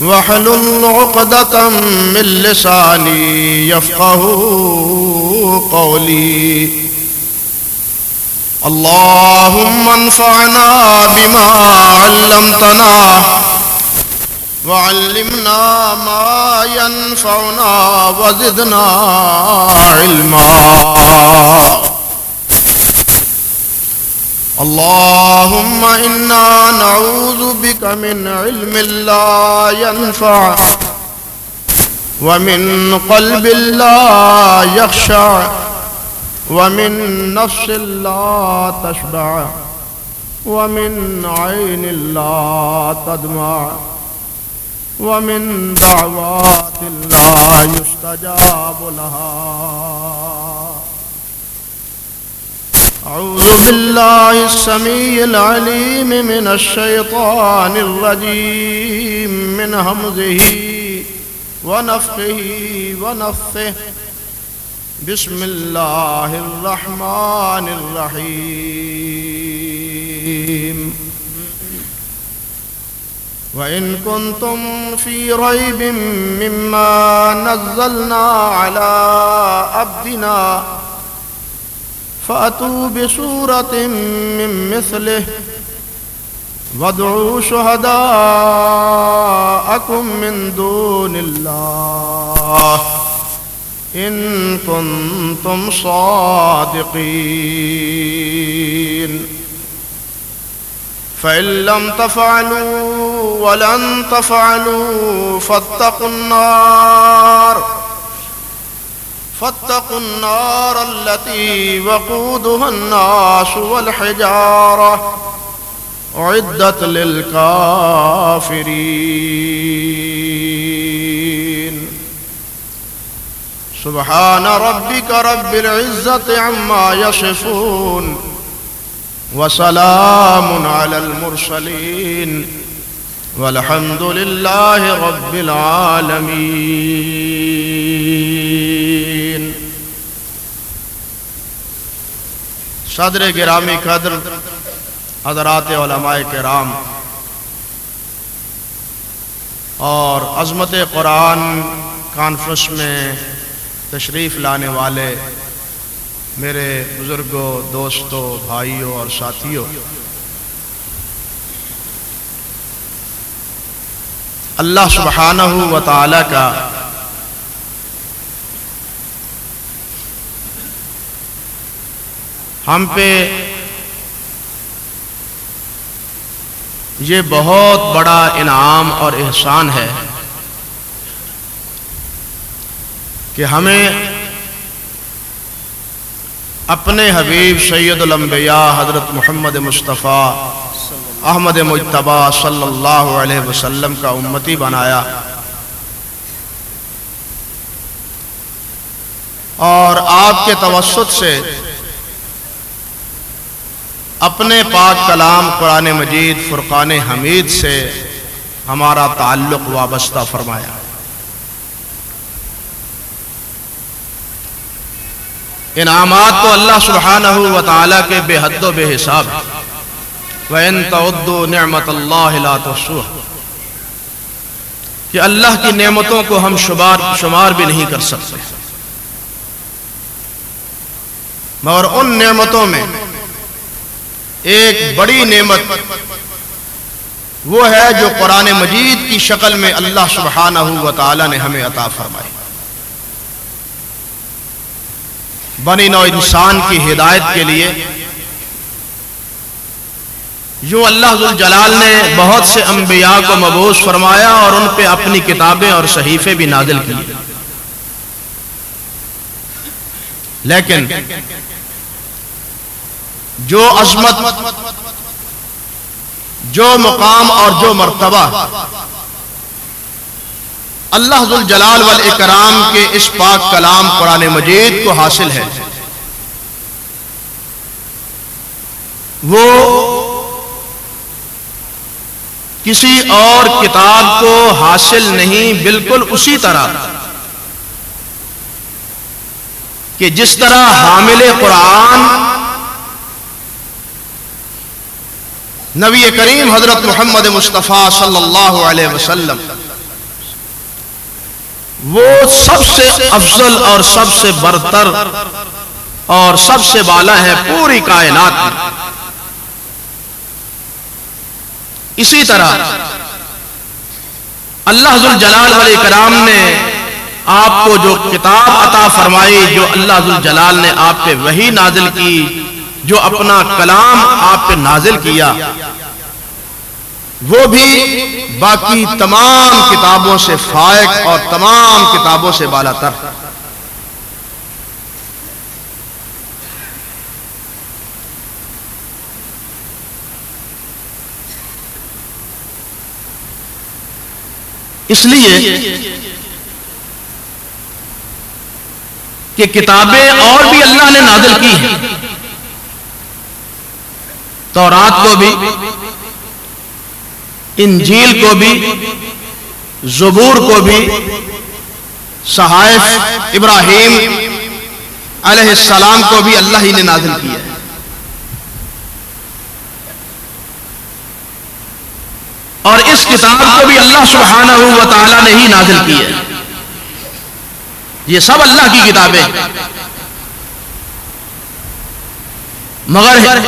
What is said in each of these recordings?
واحلل عقدة من لساني يفقه قولي. اللهم انفعنا بما علمتنا وعلمنا ما ينفعنا وزدنا علما. اللهم إنا نعوذ بك من علم لا ينفع ومن قلب لا يخشع ومن نفس لا تشبع ومن عين لا تدمع ومن دعوات لا يستجاب لها أعوذ بالله السميع العليم من الشيطان الرجيم، من همزه ونفخه ونفثه. بسم الله الرحمن الرحيم. وإن كنتم في ريب مما نزلنا على عبدنا فأتوا بسورة من مثله وادعوا شهداءكم من دون الله إن كنتم صادقين. فإن لم تفعلوا ولن تفعلوا فاتقوا النار فاتقوا النار التي وقودها الناس والحجارة. عدت للكافرين. سبحان ربك رب العزة عما يصفون. وسلام على المرسلين. والحمد لله رب العالمين صدر گرامی قدر، حضرات علماء کرام اور عظمت قرآن کانفرنس میں تشریف لانے والے میرے بزرگوں، دوستوں، بھائیوں اور ساتھیوں اللہ سبحانہ و تعالی کا۔ ہم پہ یہ بہت بڑا انعام اور احسان ہے کہ ہمیں اپنے حبیب سید الانبیاء حضرت محمد مصطفیٰ احمد مجتبہ صلی اللہ علیہ وسلم کا امتی بنایا۔ اور آپ کے توسط سے اپنے پاک کلام قرآن مجید فرقان حمید سے ہمارا تعلق وابستہ فرمایا۔ انعامات تو اللہ سبحانہ و تعالیٰ کے بے حد و بے حساب وَإِن تَعُدُّوا نِعْمَةَ اللَّهِ لَا تُحْصُوهَا کہ اللہ کی نعمتوں کو ہم شمار شمار بھی نہیں کر سکتے۔ مگر ان نعمتوں میں ایک بڑی نعمت وہ ہے جو قرآن مجید کی شکل میں اللہ سبحانہ و تعالی نے ہمیں عطا فرمائی۔ بنی نو انسان کی ہدایت کے لیے یوں اللہ جلال نے بہت سے انبیاء کو مبوس فرمایا اور ان پہ اپنی کتابیں اور صحیفے بھی نازل کی لیکن جو عظمت، جو مقام اور جو مرتبہ اللہ جلال والاکرام کے اس پاک کلام قرآن مجید کو حاصل ہے، وہ کسی اور کتاب کو حاصل نہیں، بالکل اسی طرح۔ کہ جس طرح حامل قرآن، نبی کریم حضرت محمد مصطفیٰ صلی اللہ علیہ وسلم، وہ سب سے افضل اور سب سے برتر اور سب سے بالا ہے پوری کائنات میں۔ اسی طرح اللہ جلال علیہ کرام نے آپ کو جو کتاب عطا فرمائی، جو اللہ جلال نے آپ پہ وہی نازل کی، جو اپنا کلام آپ پہ نازل کیا، وہ بھی باقی تمام کتابوں سے فائق اور تمام کتابوں سے بالا تر۔ اس لیے کہ کتابیں اور بھی اللہ نے نازل کی ہیں۔ تو رات کو بھی، انجیل کو بھی، زبور کو بھی، صحائف ابراہیم علیہ السلام کو بھی اللہ ہی نے نازل کیا ہے اور اس کتاب کو بھی اللہ سبحانہ و تعالی نے ہی نازل کی ہے۔ یہ سب اللہ کی کتابیں مگر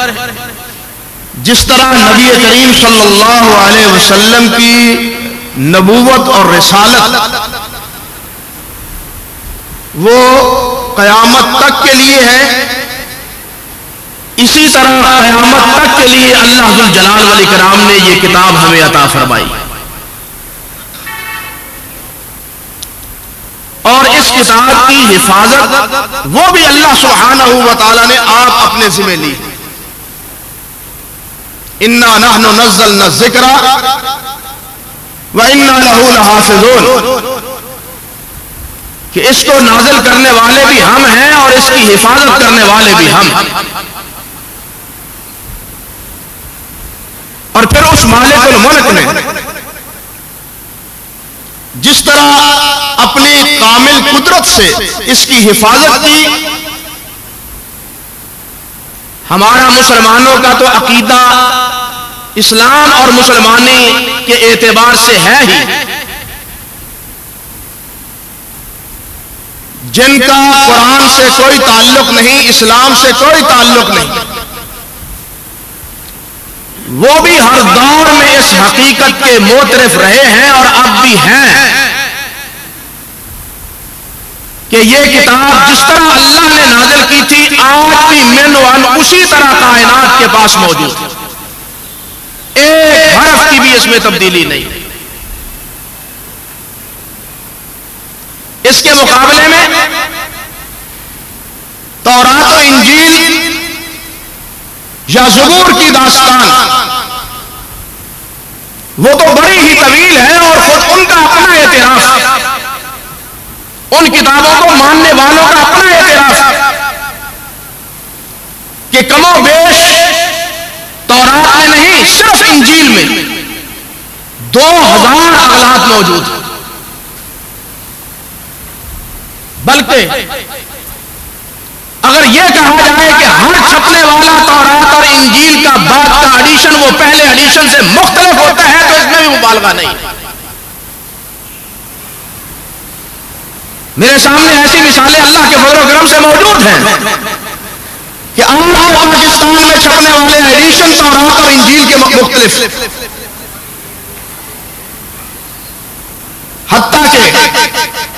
جس طرح نبی کریم صلی اللہ علیہ وسلم کی نبوت اور رسالت وہ قیامت تک کے لیے ہے اسی طرح قیامت تک کے لیے اللہ جلال علی کرام نے یہ کتاب ہمیں عطا فرمائی۔ اور اس کتاب کی حفاظت وہ بھی اللہ سبحانہ و تعالی نے آپ اپنے ذمہ لی۔ انا نحن نزلنا ذکر و انا له لحافظون۔ کہ اس کو نازل کرنے والے بھی ہم ہیں اور اس کی حفاظت کرنے والے بھی ہم۔ اور پھر اس مالک الملک نے جس طرح اپنی کامل قدرت سے اس کی حفاظت کی، ہمارا مسلمانوں کا تو عقیدہ اسلام اور مسلمانی کے اعتبار سے ہے ہی۔ جن کا قرآن سے کوئی تعلق نہیں، اسلام سے کوئی تعلق نہیں۔ وہ بھی ہر دور میں اس حقیقت کے موترف رہے ہیں اور اب بھی ہیں کہ یہ کتاب جس طرح اللہ نے نازل کی تھی، آج بھی من ون اسی طرح کائنات کے پاس موجود ایک حرف کی بھی اس میں تبدیلی نہیں۔ اس کے مقابلے میں تورات و انجیل یا زبور کی داستان۔ وہ تو بڑی ہی طویل ہے اور خود ان کا اپنا اعتراف۔ ان کتابوں کو ماننے والوں کا اپنا اعتراف۔ کہ کم و بیش تورات میں نہیں، صرف انجیل میں۔ دو ہزار اغلاط موجود۔ بلکہ اگر یہ کہا جائے کہ ہر چھپنے والا تورات اور انجیل کا بعد کا ایڈیشن وہ پہلے ایڈیشن سے مختلف ہوتا ہے تو اس میں بھی مبالغہ نہیں۔ میرے سامنے ایسی مثالیں اللہ کے فضل و کرم سے موجود ہیں کہ اللہ پاکستان میں چھپنے والے ایڈیشن تورات اور انجیل کے مختلف۔ حتیٰ کہ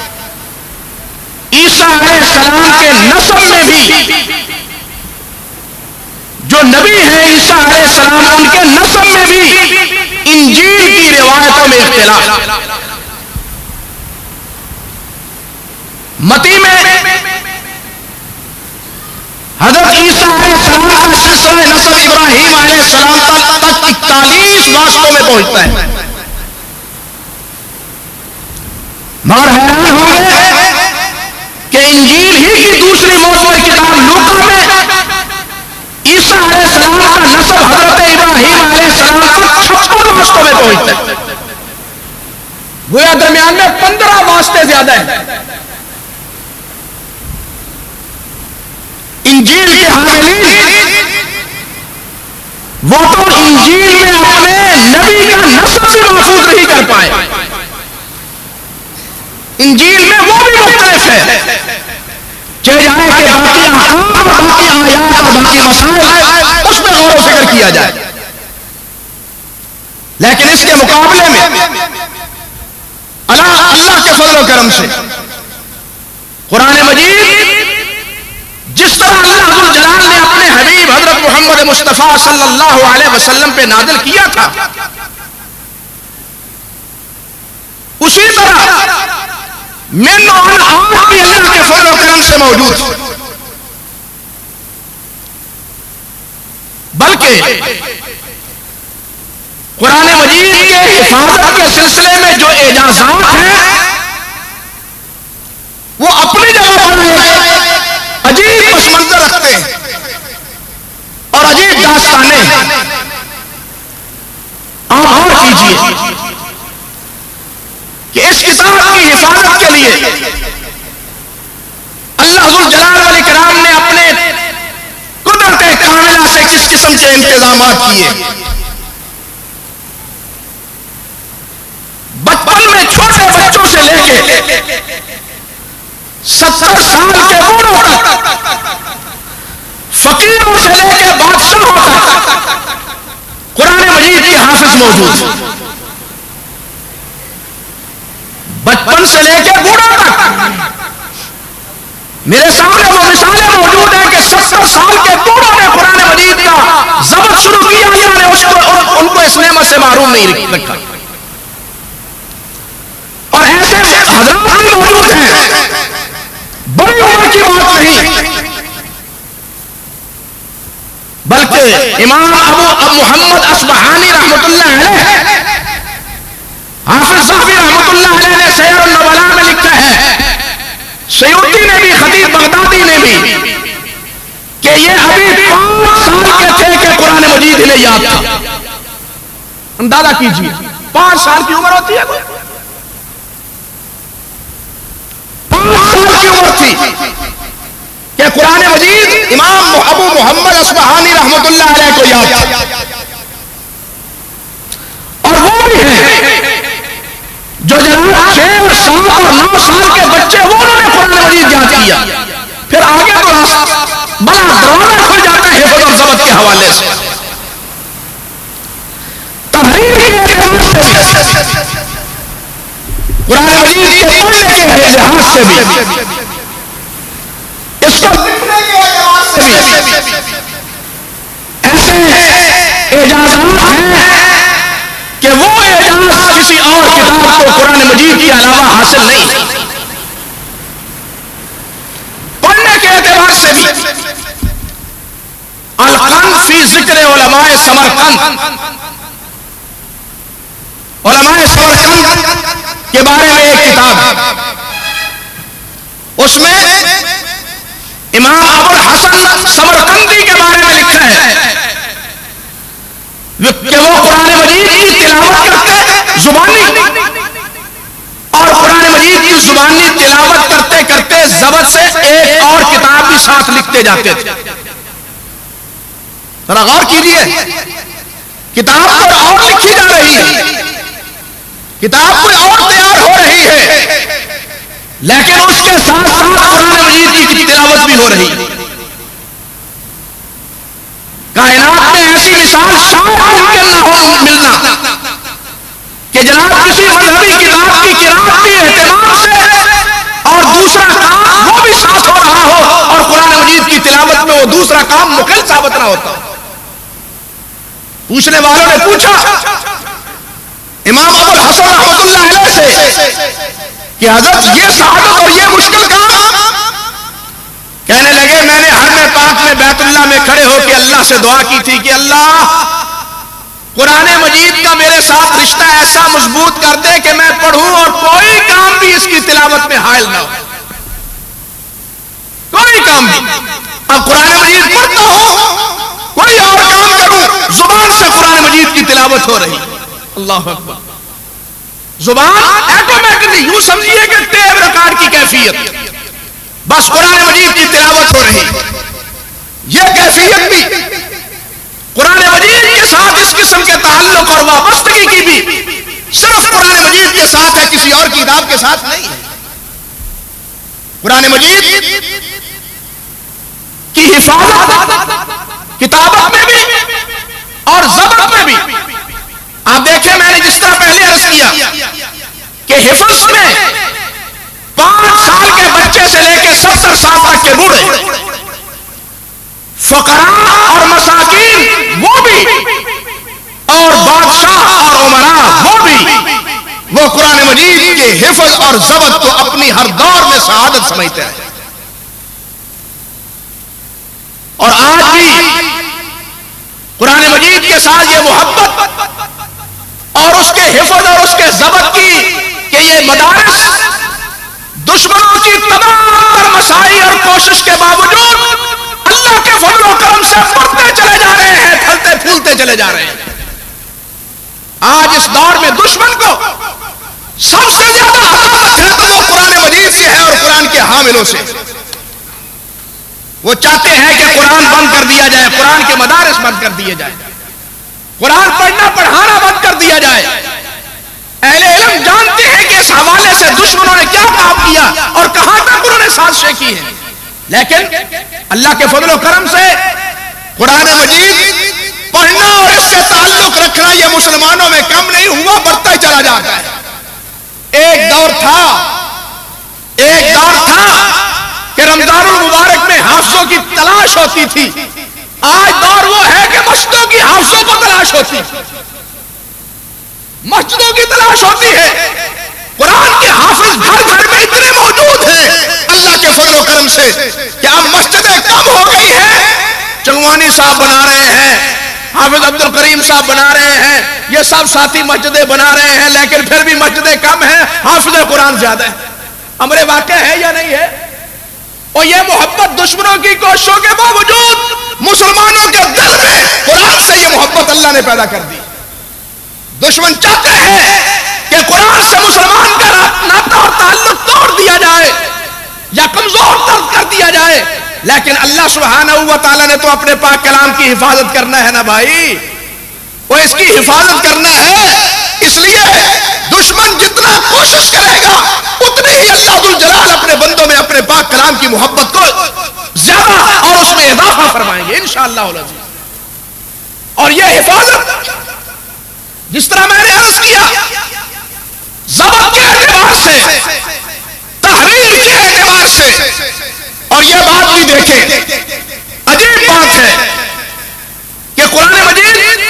عیسیٰ علیہ السلام کے نسل میں بھی جو نبی ہے عیسیٰ علیہ السلام ان کے نسل میں بھی انجیل کی روایتوں میں اختلاف۔ متی میں حضرت عیسیٰ علیہ السلام کا سلسلہ نسل ابراہیم علیہ السلام تک اکتالیس واسطوں میں پہنچتا ہے۔ مگر حیران ہو گئے کہ انجیل ہی کی دوسری موسم کتاب لوکا میں عیسیٰ علیہ السلام کا نصب حضرت ابراہیم علیہ السلام کا چھپن واسطوں میں پہنچتا ہے۔ گویا درمیان میں پندرہ واسطے زیادہ ہیں۔ انجیل کے حاملین وہ تو انجیل میں اپنے نبی کا نصب بھی محفوظ نہیں کر پائے انجیل میں جائے کہ باقی احکام باقی آیات اور باقی مسائل اس میں غور و فکر کیا جائے لیکن اس کے مقابلے میں اللہ اللہ کے فضل و کرم سے قرآن مجید جس طرح اللہ جلال نے اپنے حبیب حضرت محمد مصطفیٰ صلی اللہ علیہ وسلم پہ نادل کیا تھا، اسی طرح من اور بھی اللہ کے فضل و کرم سے موجود بلکہ قرآن مجید کے حفاظت کے سلسلے میں جو اعجازات ہیں، وہ اپنی جگہ پر عجیب پس منظر رکھتے ہیں اور عجیب داستانیں آپ غور کیجیے کہ اس کتاب کی حفاظت کے لیے اللہ حضور جلال علی کرام نے اپنے قدرت کاملہ سے کس قسم کے انتظامات کیے؟ بچپن میں چھوٹے بچوں سے لے کے ستر سال کے بوڑھوں تک فقیروں سے لے کے بادشاہوں تک قرآن مجید کے حافظ موجود۔ بچپن سے لے کے بوڑھوں تک میرے سامنے وہ مثالیں موجود ہیں کہ ستر سال کے بوڑھوں نے قرآن مجید کا ضبط شروع کیا، اللہ نے اس کو ان کو اس نعمت سے معروم نہیں رکھا۔ اور ایسے حضرات بھی موجود ہیں، بڑی عمر کی بات نہیں۔ بلکہ امام ابو اب محمد اسبحانی رحمت اللہ علیہ، حافظ صافی رحمت اللہ علیہ نے سیر النبلا میں لکھا ہے۔ سیوتی نے بھی خطیب بغدادی نے بھی کہ یہ ابھی پانچ سال کے تھے کہ قرآن مجید انہیں یاد تھا۔ اندازہ کیجیے پانچ سال کی عمر ہوتی ہے سال کی عمر تھی۔ کہ قرآن مجید امام ابو محمد اسبحانی رحمت اللہ علیہ کو یاد اور وہ بھی ہے جو جناب چھ سال اور نو سال کے بچے وہ انہوں نے قرآن مجید یاد کیا۔ پھر آگے تو بڑا دروازہ کھل جاتا ہے حفظ اور ضبط کے حوالے سے۔ تحریر کے اعتبار قرآن مجید کے پڑھنے کے لحاظ سے بھی۔ اس کو لکھنے کے سے بھی۔ ایسے اعجازات ہیں کہ وہ اعجاز کسی اور کتاب کو قرآن مجید کے علاوہ حاصل نہیں پڑھنے کے اعتبار سے بھی۔ القن فی ذکر علماء سمرقند۔ علماء سمرقند کے بارے اس میں امام ابو الحسن سمرقندی کے بارے میں لکھا ہے کہ وہ قرآن مجید کی تلاوت کرتے، زبانی، اور قرآن مجید کی زبانی تلاوت کرتے کرتے ضبط سے ایک اور کتاب بھی ساتھ لکھتے جاتے تھے۔ ذرا غور کیجیے، کتاب پر اور لکھی جا رہی ہے، کتاب کوئی اور تیار ہو رہی ہے۔ لیکن اس کے ساتھ ساتھ قرآن مجید کی تلاوت بھی ہو رہی۔ کائنات میں ایسی مثال شاید ممکن نہ ہو، ملنا۔ کہ جناب کسی مذہبی کتاب کی کتاب بھی اہتمام سے اور دوسرا کام وہ بھی ساتھ ہو رہا ہو اور قرآن مجید کی تلاوت میں وہ دوسرا کام مکل ثابت نہ ہوتا۔ پوچھنے والوں نے پوچھا، امام ابو الحسن رحمت اللہ علیہ سے کہ حضرت یہ سعادت اور یہ مشکل کام کہنے لگے، میں نے ہر پاک میں بیت اللہ میں کھڑے ہو کے اللہ سے دعا کی تھی کہ اللہ، قرآن مجید کا میرے ساتھ رشتہ ایسا مضبوط کر دے کہ میں پڑھوں اور کوئی کام بھی اس کی تلاوت میں حائل نہ ہو۔ کوئی کام بھی۔ اب قرآن مجید پڑھتا ہوں، کوئی اور کام کروں، زبان سے قرآن مجید کی تلاوت ہو رہی۔ اللہ اکبر۔ زبان ایٹومیٹکلی یوں سمجھیے کہ ٹیب ریکارڈ کی کیفیت۔ بس قرآن مجید کی تلاوت ہو رہی۔ یہ کیفیت بھی۔ قرآن مجید کے ساتھ اس قسم کے تعلق اور وابستگی کی بھی صرف قرآن مجید کے ساتھ ہے، کسی اور کتاب کے ساتھ نہیں۔ ہے قرآن مجید کی حفاظت، کتابت میں بھی اور ضبط میں بھی۔ آپ دیکھیں میں نے جس طرح پہلے عرض کیا کہ حفظ میں پانچ سال کے بچے سے لے کے ستر سال تک کے بوڑھے فقراء اور مساکین وہ بھی اور بادشاہ اور عمرہ وہ بھی وہ قرآن مجید کے حفظ اور ضبط کو اپنی ہر دور میں سعادت سمجھتے ہیں اور آج بھی قرآن مجید کے ساتھ یہ محبت اور اس کے حفظ اور اس کے ضبط کی کہ یہ مدارس دشمنوں کی تمام مسائی اور کوشش کے باوجود اللہ کے فضل و کرم سے بڑھتے چلے جا رہے ہیں، پھلتے پھولتے چلے جا رہے ہیں۔ آج اس دور میں دشمن کو سب سے زیادہ حقاقت ہے تو وہ قرآن مجید سے ہے اور قرآن کے حاملوں سے۔ وہ چاہتے ہیں کہ قرآن بند کر دیا جائے، قرآن کے مدارس بند کر دیے جائے۔ قرآن پڑھنا پڑھانا بند کر دیا جائے۔ اہل علم جانتے ہیں کہ اس حوالے سے دشمنوں نے کیا کام کیا اور کہاں تک انہوں نے سازشیں کی ہیں لیکن اللہ کے فضل و کرم سے قرآن مجید پڑھنا اور اس سے تعلق رکھنا یہ مسلمانوں میں کم نہیں ہوا، بڑھتا چلا جاتا ہے۔ ایک دور تھا، ایک دور تھا کہ رمضان المبارک میں حافظوں کی تلاش ہوتی تھی۔ آج دور وہ ہے کہ مسجدوں کی حافظوں کو تلاش ہوتی مسجدوں کی تلاش ہوتی ہے۔ قرآن کے حافظ گھر گھر میں اتنے موجود ہیں اللہ کے فضل و کرم سے کہ اب مسجدیں کم ہو گئی ہیں۔ چنگوانی صاحب بنا رہے ہیں۔ حافظ عبد الکریم صاحب بنا رہے ہیں۔ یہ سب ساتھی مسجدیں بنا رہے ہیں، لیکن پھر بھی مسجدیں کم ہیں۔ حافظ قرآن زیادہ ہے ہمارے واقع ہے یا نہیں ہے؟ اور یہ محبت دشمنوں کی کوششوں کے باوجود مسلمانوں کے دل میں قرآن سے یہ محبت اللہ نے پیدا کر دی۔ دشمن چاہتے ہیں کہ قرآن سے مسلمان کا ناطا اور تعلق توڑ دیا جائے یا کمزور تر کر دیا جائے۔ لیکن اللہ سبحانہ ہوا تعالیٰ نے تو اپنے پاک کلام کی حفاظت کرنا ہے نا بھائی؟ وہ اس کی حفاظت کرنا ہے۔ اس لیے دشمن جتنا کوشش کرے گا، اتنی ہی اللہ الجلال اپنے بندوں میں اپنے پاک کلام کی محبت کو زیادہ اور اس میں اضافہ فرمائیں گے، انشاءاللہ اور یہ حفاظت، جس طرح میں نے عرض کیا ضبط کے اعتبار سے، تحریر کے اعتبار سے۔ اور یہ بات بھی دیکھیں، عجیب بات ہے کہ قرآن مجید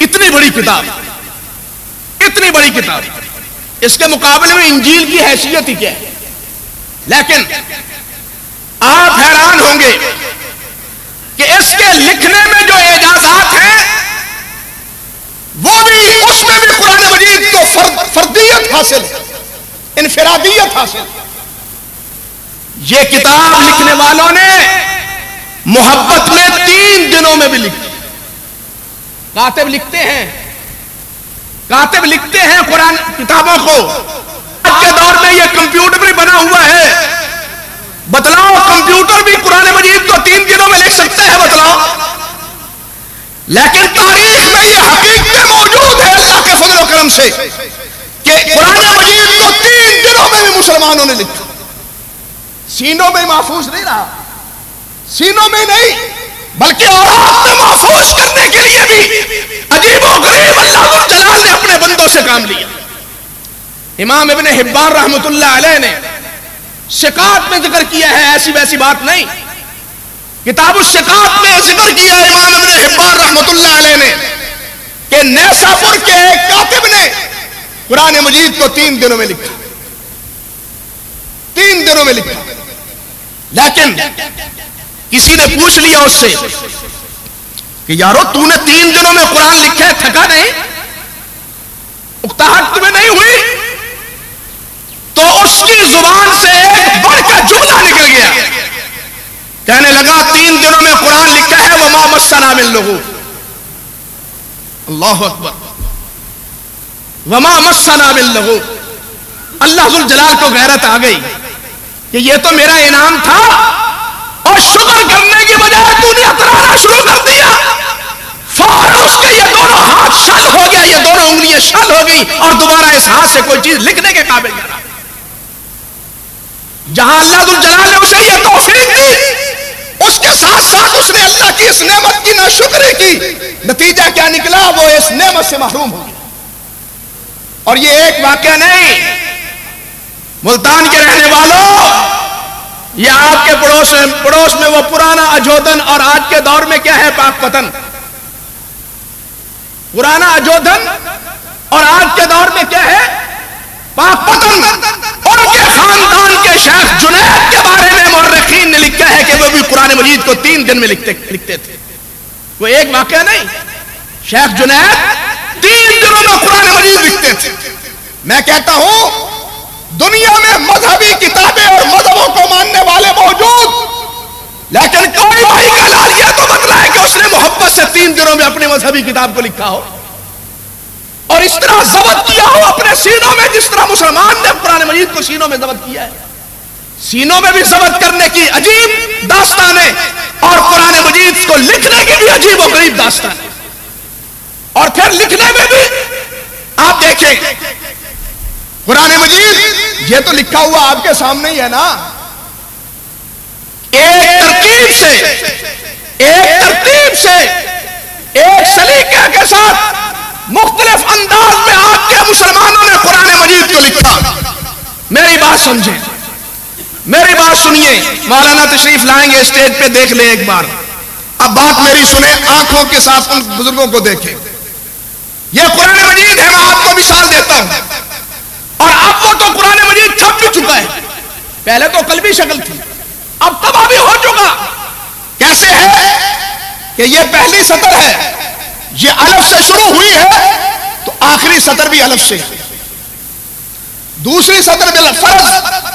اتنی بڑی کتاب، اتنی بڑی کتاب، اس کے مقابلے میں انجیل کی حیثیت ہی کیا ہے۔ لیکن آپ حیران ہوں گے کہ اس کے لکھنے میں جو اعجازات ہیں، وہ بھی اس میں بھی قرآن مجید کو فرد فردیت حاصل انفرادیت حاصل یہ کتاب لکھنے والوں نے محبت میں تین دنوں میں بھی لکھی۔ کاتب لکھتے ہیں۔ کاتب لکھتے ہیں قرآن کتابوں کو۔ آج کے دور میں یہ کمپیوٹر بھی بنا ہوا ہے۔ بتلاؤ، کمپیوٹر بھی قرآن مجید کو تین دنوں میں لکھ سکتا ہے بتلاؤ۔ لیکن تاریخ میں یہ حقیقت موجود ہے اللہ کے فضل و کرم سے کہ قرآن مجید کو تین دنوں میں بھی مسلمانوں نے لکھا۔ سینوں میں محفوظ نہیں رہا، سینوں میں نہیں، بلکہ اور میں محفوظ کرنے کے لیے بھی عجیب و غریب اللہ جلال نے اپنے بندوں سے کام لیا۔ امام ابن حبان رحمت اللہ علیہ نے شکات میں ذکر کیا ہے، ایسی ویسی بات نہیں۔ کتاب الشکات میں ذکر کیا امام ابن حبان رحمت اللہ علیہ نے کہ نیسا پور کے ایک کاتب نے قرآن مجید کو تین دنوں میں لکھا۔ تین دنوں میں لکھا۔ لیکن کسی نے پوچھ لیا اس سے کہ یارو، تو نے تین دنوں میں قرآن لکھا ہے، تھکا نہیں؟ اکتاہٹ تمہیں نہیں ہوئی؟ تو اس کی زبان سے ایک بڑھ کا جملہ نکل گیا۔ کہنے لگا، تین دنوں میں قرآن لکھا ہے وہ محمد سلام لوگوں اللہ اکبر۔ وما مسنا باللغو اللہ جلال کو غیرت آ گئی کہ یہ تو میرا انعام تھا اور شکر کرنے کی بجائے تو نے اترانا شروع کر دیا۔ فوراً اس کے یہ دونوں ہاتھ شل ہو گیا یہ دونوں انگلیاں شل ہو گئی اور دوبارہ اس ہاتھ سے کوئی چیز لکھنے کے قابل جہاں اللہ جلال نے اسے یہ توفیق دی، اس کے ساتھ ساتھ اس نے اللہ کی اس نعمت کی ناشکری کی۔ نتیجہ کیا نکلا؟ وہ اس نعمت سے محروم ہو۔ گیا اور یہ ایک واقعہ نہیں، ملتان کے رہنے والوں، یہ آپ کے پڑوس میں پڑوس میں وہ پرانا اجودن اور آج کے دور میں کیا ہے پاک پتن پرانا اجودن اور آج کے دور میں کیا ہے پاک پتن ان کے خاندان کے شیخ جنید کے بارے میں مورخین نے لکھا ہے کہ وہ بھی قرآن مجید کو تین دن میں لکھتے لکھتے تھے۔ وہ ایک واقعہ نہیں، شیخ جنید تین دنوں میں قرآن مجید لکھتے تھے۔ میں کہتا ہوں، دنیا میں مذہبی کتابیں اور مذہبوں کو ماننے والے موجود، لیکن کوئی بھائی کا لال یہ تو بدلا ہے کہ اس نے محبت سے تین دنوں میں اپنی مذہبی کتاب کو لکھا ہو۔ اور اس طرح ضبط کیا ہو، اپنے سینوں میں جس طرح مسلمان نے قرآن مجید کو سینوں میں ضبط کیا ہے۔ سینوں میں بھی ضبط کرنے کی عجیب داستانیں اور قرآن مجید کو لکھنے کی بھی عجیب و غریب داستانیں اور پھر لکھنے میں بھی آپ دیکھیں، قرآن مجید یہ تو لکھا ہوا آپ کے سامنے ہی ہے نا۔ ایک ترتیب سے، ایک ترتیب سے، ایک سلیقے کے ساتھ مختلف انداز میں آپ کے مسلمانوں نے قرآن مجید کو لکھا، میری بات سمجھیں۔ میری بات سنیے۔ مولانا تشریف لائیں گے اسٹیج پہ، دیکھ لیں ایک بار۔ اب بات میری سنیں، آنکھوں کے ساتھ ان بزرگوں کو دیکھیں۔ یہ قرآن مجید ہے، میں آپ کو مثال دیتا ہوں۔ اور اب وہ تو قرآن مجید چھپ بھی چکا ہے۔ پہلے تو قلبی شکل تھی، اب تباہ بھی ہو چکا۔ کیسے ہے کہ یہ پہلی سطر ہے؟ یہ الف سے شروع ہوئی ہے تو آخری سطر بھی الف سے دوسری سطر بل فرض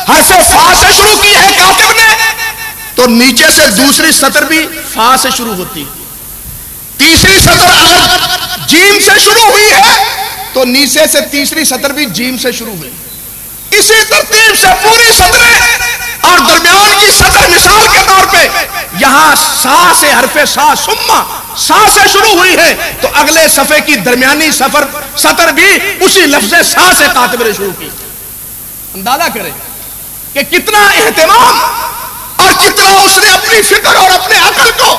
حرف فا سے شروع کی ہے کاتب نے۔ تو نیچے سے دوسری سطر بھی فا سے شروع ہوتی۔ تیسری سطر جیم سے شروع ہوئی ہے تو نیچے سے تیسری سطر بھی جیم سے شروع ہوئی۔ اسی ترتیب سے پوری سطریں اور درمیان کی سطر مثال کے طور پہ یہاں سا سے حرف سا سما سا سے شروع ہوئی ہے، تو اگلے صفحے کی درمیانی سفر، سطر بھی اسی لفظ سا سے کاتب نے شروع کی۔ اندازہ کریں کہ کتنا اہتمام اور کتنا اس نے اپنی فکر اور اپنے عقل کو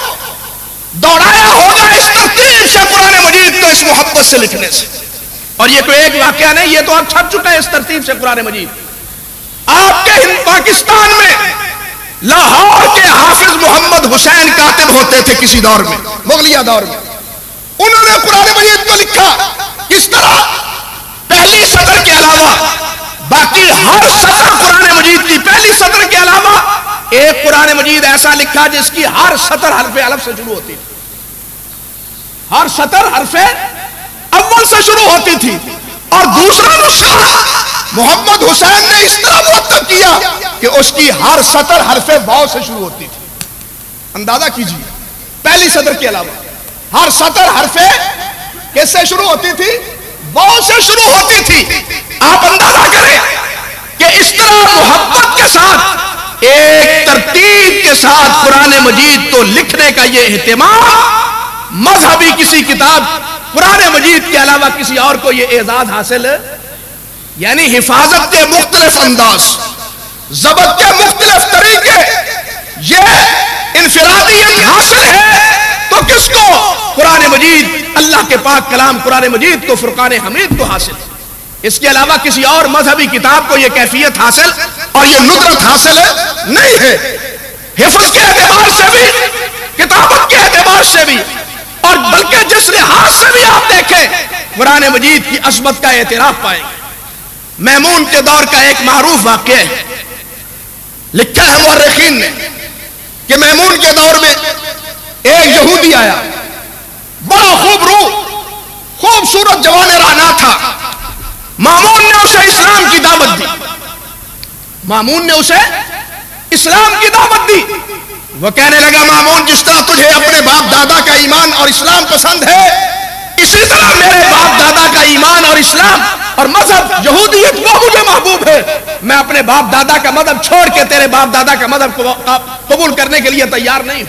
دوڑایا ہوگا اس ترتیب سے قرآن مجید کو اس محبت سے لکھنے سے۔ اور یہ کوئی ایک واقعہ نہیں، یہ تو اب چھپ چکا ہے اس ترتیب سے قرآن مجید۔ آپ کے پاکستان میں لاہور کے حافظ محمد حسین کاتب ہوتے تھے کسی دور میں، مغلیہ دور میں۔ انہوں نے قرآن مجید کو لکھا کس طرح پہلی سطر کے علاوہ باقی ہر سطر قرآن مجید کی پہلی سطر کے علاوہ ایک قرآن مجید ایسا لکھا جس کی ہر سطر حرف الف سے شروع ہوتی ہر سطر حرف اول سے شروع ہوتی تھی۔ اور دوسرا نسخہ محمد حسین نے اس طرح مرتب کیا کہ اس کی ہر سطر حرف باؤ سے شروع ہوتی تھی۔ اندازہ کیجیے پہلی سطر کے علاوہ ہر سطر حرف کس سے شروع ہوتی تھی؟ باؤ سے شروع ہوتی تھی۔ آپ اندازہ کریں کہ اس طرح محبت کے ساتھ، ایک ترتیب کے ساتھ قرآن مجید کو لکھنے کا یہ اہتمام مذہبی کسی کتاب قرآن مجید کے علاوہ کسی اور کو یہ اعزاز حاصل؟ ہے یعنی حفاظت کے مختلف انداز، ضبط کے مختلف طریقے، یہ انفرادیت حاصل ہے، تو کس کو؟ قرآن مجید، اللہ کے پاک کلام قرآن مجید کو، فرقان حمید کو حاصل۔ اس کے علاوہ کسی اور مذہبی کتاب کو یہ کیفیت حاصل اور یہ ندرت حاصل نہیں ہے۔ حفظ کے اعتبار سے بھی، کتابت کے اعتبار سے بھی اور بلکہ جس لحاظ سے بھی آپ دیکھیں، قرآن مجید کی عصمت کا اعتراف پائیں گے میمون کے دور کا ایک معروف واقعہ ہے۔ لکھا ہے مورخین نے کہ میمون کے دور میں ایک یہودی آیا۔ بڑا خوب رو خوبصورت جوان رانا تھا۔ مامون نے اسے اسلام کی دعوت دی۔ مامون نے اسے اسلام کی دعوت دی۔ وہ کہنے لگا، مامون، جس طرح تجھے اپنے باپ دادا کا ایمان اور اسلام پسند ہے، اسی طرح میرے باپ دادا کا ایمان اور اسلام اور مذہب یہودیت وہ مجھے محبوب ہے۔ میں اپنے باپ دادا کا مذہب چھوڑ کے تیرے باپ دادا کا مذہب قبول کرنے کے لیے تیار نہیں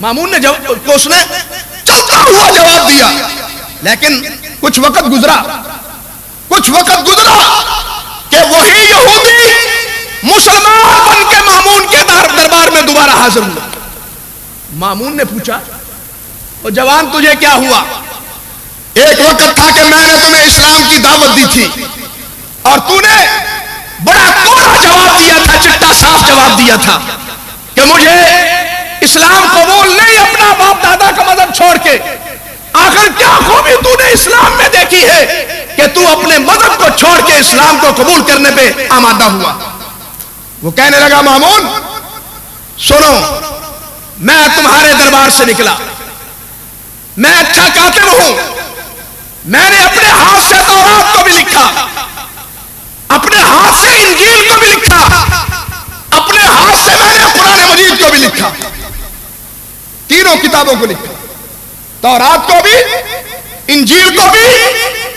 مامون نے اس نے چلتا ہوا جواب دیا۔ لیکن کچھ وقت گزرا۔ کچھ وقت گزرا کہ وہی یہودی مسلمان بن کے مامون کے دربار میں دوبارہ حاضر ہوا مامون نے پوچھا وہ جوان تجھے کیا ہوا؟ ایک وقت تھا کہ میں نے تمہیں اسلام کی دعوت دی تھی۔ اور تو نے بڑا کوڑا جواب دیا تھا، چٹا صاف جواب دیا تھا کہ مجھے اسلام قبول نہیں، اپنا باپ دادا کا مذہب چھوڑ کے۔ آخر کیا خوبی تو نے اسلام میں دیکھی ہے کہ تو اپنے مذہب کو چھوڑ کے اسلام کو قبول کرنے پہ آمادہ ہوا۔ وہ کہنے لگا، مامون، سنو، میں تمہارے دربار سے نکلا۔ میں اچھا کاتب ہوں، میں نے اپنے ہاتھ سے تورات کو بھی لکھا، اپنے ہاتھ سے انجیل کو بھی لکھا، اپنے ہاتھ سے میں نے قرآن مجید کو بھی لکھا۔ تینوں کتابوں کو لکھا، تورات کو بھی، انجیل کو بھی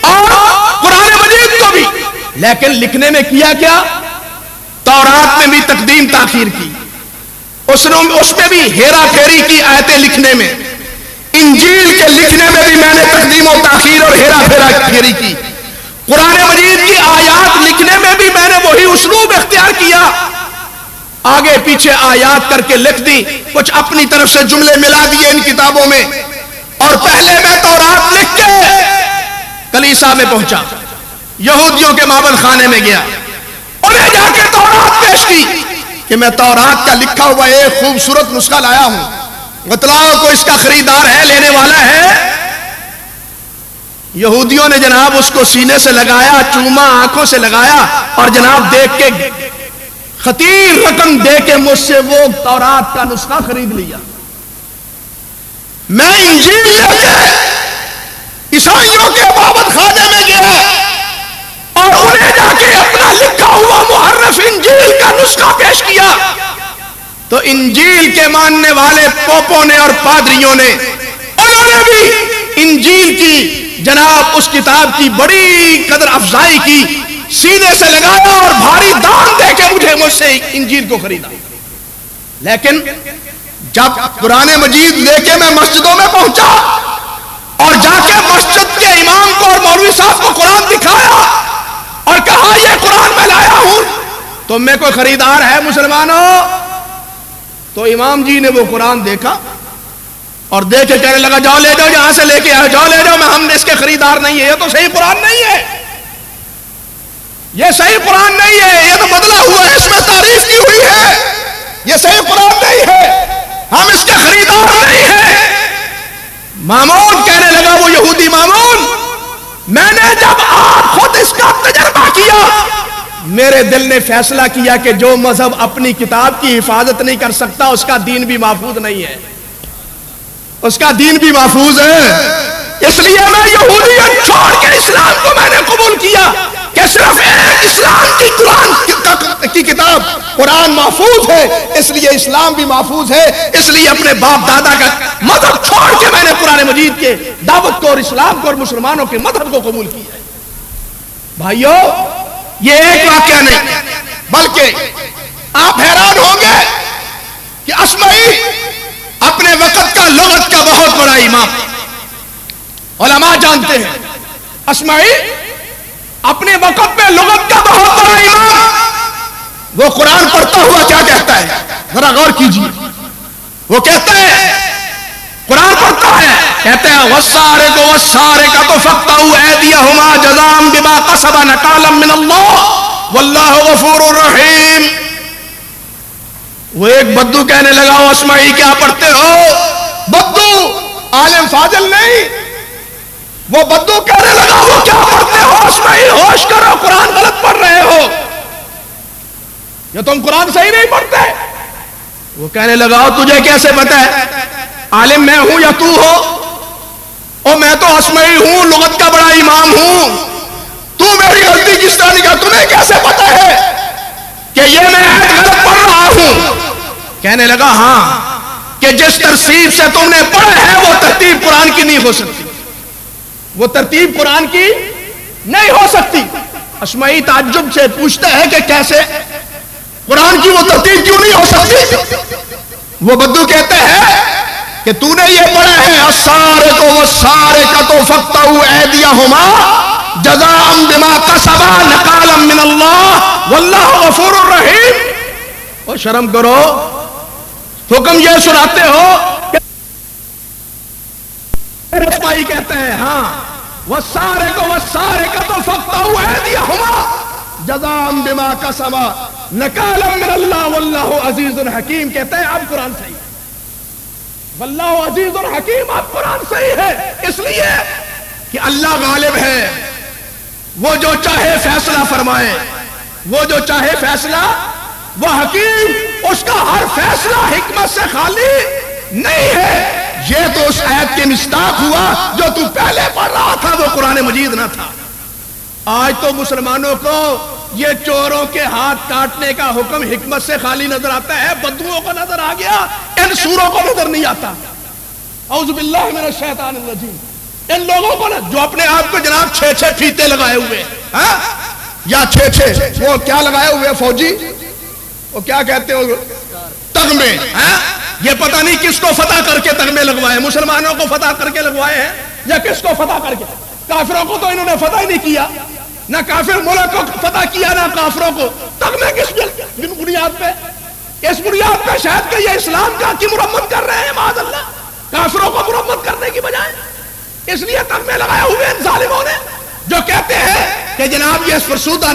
اور قرآن مجید کو بھی۔ لیکن لکھنے میں کیا کیا؟ تورات میں بھی تقدیم تاخیر کی۔ اس میں بھی ہیرا پھیری کی آیتیں لکھنے میں۔ انجیل کے لکھنے میں بھی میں نے تقدیم و تاخیر اور ہیرا پھیرا پھیری کی۔ قرآن مجید کی آیات لکھنے میں بھی میں نے وہی اسلوب اختیار کیا۔ آگے پیچھے آیات کر کے لکھ دی کچھ اپنی طرف سے جملے ملا دیے ان کتابوں میں۔ اور پہلے میں تو رات لکھ کے کلیسا میں پہنچا۔ یہودیوں کے مابل خانے میں گیا۔ انہیں جا کے تورات پیش کی کہ میں تورات کا لکھا ہوا ایک خوبصورت نسخہ لایا ہوں۔ مطلب بتلاؤ کو اس کا خریدار ہے، لینے والا ہے۔ یہودیوں نے جناب اس کو سینے سے لگایا، چوما، آنکھوں سے لگایا اور جناب دیکھ کے خطیر رقم دے کے مجھ سے وہ تورات کا نسخہ خرید لیا۔ میں انجیل لے کے عیسائیوں کے بابت خانے میں گیا اور انہیں جا نسخہ پیش کیا۔ تو انجیل کے ماننے والے پوپوں نے اور پادریوں نے، انہوں نے بھی انجیل کی جناب اس کتاب کی بڑی قدر افزائی کی، سینے سے لگایا اور بھاری دان دے کے مجھے مجھ سے انجیل کو خریدا۔ لیکن جب قرآن مجید لے کے میں مسجدوں میں پہنچا اور جا کے مسجد کے امام کو اور مولوی صاحب کو قرآن دکھایا اور کہا، یہ قرآن میں لایا ہوں۔ تم میں کوئی خریدار ہے مسلمانوں؟ تو امام جی نے وہ قرآن دیکھا اور دیکھ کے کہنے لگا، جاؤ لے جاؤ یہاں سے لے کے آئے جاؤ لے جاؤ، میں ہم نے اس کے خریدار نہیں ہے یہ تو صحیح قرآن نہیں ہے۔ یہ صحیح قرآن نہیں ہے، یہ تو بدلا ہوا ہے، اس میں تعریف کی ہوئی ہے۔ یہ صحیح قرآن نہیں ہے، ہم اس کے خریدار نہیں ہیں۔ مامون کہنے لگا، وہ یہودی مامون، میں نے جب آپ خود اس کا تجربہ کیا میرے دل نے فیصلہ کیا کہ جو مذہب اپنی کتاب کی حفاظت نہیں کر سکتا، اس کا دین بھی محفوظ نہیں ہے۔ اس کا دین بھی محفوظ ہے۔ اس لیے میں یہودیت چھوڑ کے اسلام کو میں نے قبول کیا کہ صرف ایک اسلام کی قرآن کی کتاب قرآن محفوظ ہے، اس لیے اسلام بھی محفوظ ہے۔ اس لیے اپنے باپ دادا کا مذہب چھوڑ کے میں نے قرآن مجید کے دعوت کو اور اسلام کو اور مسلمانوں کے مذہب کو قبول کیا۔ بھائیو یہ ایک واقعہ نہیں، بلکہ آپ حیران ہوں گے کہ اسمعی اپنے وقت کا لغت کا بہت بڑا امام۔ علماء جانتے ہیں اسمعی اپنے وقت میں لغت کا بہت بڑا امام۔ وہ قرآن پڑھتا ہوا کیا کہتا ہے؟ ذرا غور کیجیے۔ وہ کہتا ہے قرآن پڑھتا ہے، کہتے ہیں وسارے کو وسارے کا تو فکتا اے دیا ہما جزام بما قصب نکالم من اللہ واللہ غفور الرحیم وہ ایک بدو کہنے لگا اسمائی کیا پڑھتے ہو؟ بدو، عالم فاضل نہیں۔ وہ بدو کہنے لگا وہ کیا پڑھتے ہوش میں ہی ہوش کرو، قرآن غلط پڑھ رہے ہو۔ یا تم قرآن صحیح نہیں پڑھتے۔ وہ کہنے لگا تجھے کیسے پتا ہے؟ عالم میں ہوں یا تو ہو، اور میں تو اسمعی ہوں، لغت کا بڑا امام ہوں۔ تو میری غلطی کس طرح کا تمہیں کیسے پتا ہے کہ یہ میں غلط پڑھ رہا ہوں؟ کہنے لگا ہاں کہ جس ترتیب سے تم نے پڑھا ہے، وہ ترتیب قرآن کی نہیں ہو سکتی۔ وہ ترتیب قرآن کی نہیں ہو سکتی۔ اسمعی تعجب سے پوچھتا ہے کہ کیسے؟ قرآن کی وہ ترتیب کیوں نہیں ہو سکتی؟ وہ بدو کہتے ہیں کہ تو نے یہ پڑھا ہے سارے کو وہ سارے کا تو فکتا اے دیا ہوما جزام دما کسبا نکالم من اللہ، واللہ غفور الرحیم۔ اور شرم کرو، حکم یہ سناتے ہو رسمائی کہتے ہیں ہاں وہ سارے کو وہ سارے کا تو فکتا ہوا دیا ہوا جزام بما کا سما نکال من اللہ، واللہ عزیز الحکیم، کہتے ہیں، اب قرآن صحیح۔ واللہ عزیز الحکیم اب قرآن صحیح ہے۔ اس لیے کہ اللہ غالب ہے۔ وہ جو چاہے فیصلہ فرمائے۔ وہ جو چاہے فیصلہ، وہ حکیم، اس کا ہر فیصلہ حکمت سے خالی نہیں ہے۔ یہ تو اس عید کے مستاق ہوا جو تو پہلے پڑھ رہا تھا، وہ قرآن مجید نہ تھا۔ آج تو مسلمانوں کو یہ چوروں کے ہاتھ کاٹنے کا حکم حکمت سے خالی نظر آتا ہے بدوؤں کو نظر آ گیا، ان سوروں کو نظر نہیں آتا۔ اعوذ باللہ من الشیطان الرجیم۔ ان لوگوں کو جو اپنے آپ کو جناب چھ چھ فیتے لگائے ہوئے ہاں؟ یا چھ چھ وہ کیا لگائے ہوئے فوجی؟ وہ کیا کہتے ہو تغمے ہاں؟ یہ پتہ نہیں کس کو فتح کر کے تغمے لگوائے مسلمانوں کو فتح کر کے لگوائے ہیں یا کس کو فتح کر کے؟ کافروں کو تو انہوں نے فتح ہی نہیں کیا۔ نہ کافر ملک کو فتح کیا، نہ کافروں کو۔ تغمے کس بنیاد پہ اس بنیاد پہ شاید کہ یہ اسلام کا کی مرمت کر رہے ہیں، معاذ اللہ؟ کافروں کو مرمت کرنے کی بجائے۔ اس لیے تغمے لگائے ہوئے ان ظالموں نے، جو کہتے ہیں کہ جناب یہ فرسودہ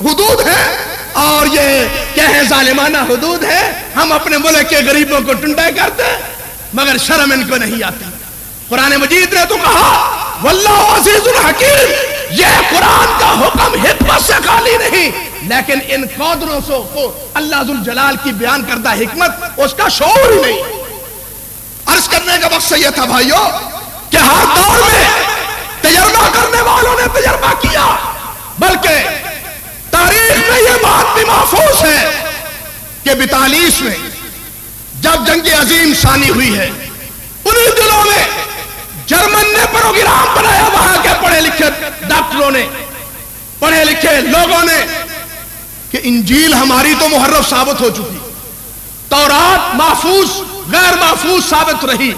حدود ہے اور یہ کیا ہے ظالمانہ حدود ہے ہم اپنے ملک کے غریبوں کو ٹنڈے کرتے مگر شرم ان کو نہیں آتی۔ قرآن مجید نے تو کہا، واللہ عزیز الحکیم یہ قرآن کا حکم حکمت سے خالی نہیں، لیکن ان قدروں سے کو اللہ ذوالجلال کی بیان کردہ حکمت، اس کا شعور ہی نہیں۔ عرض کرنے کا مقصد یہ تھا بھائیو کہ ہر دور میں تجربہ کرنے والوں نے تجربہ کیا، بلکہ تاریخ میں یہ بات بھی محفوظ ہے کہ بتالیس میں جب جنگ عظیم ثانی ہوئی ہے، انہی دنوں میں جرمن نے پروگرام بنایا، وہاں کے پڑھے لکھے ڈاکٹروں نے، پڑھے لکھے لوگوں نے کہ انجیل ہماری تو محرف ثابت ہو چکی۔ تورات محفوظ، غیر محفوظ ثابت رہی۔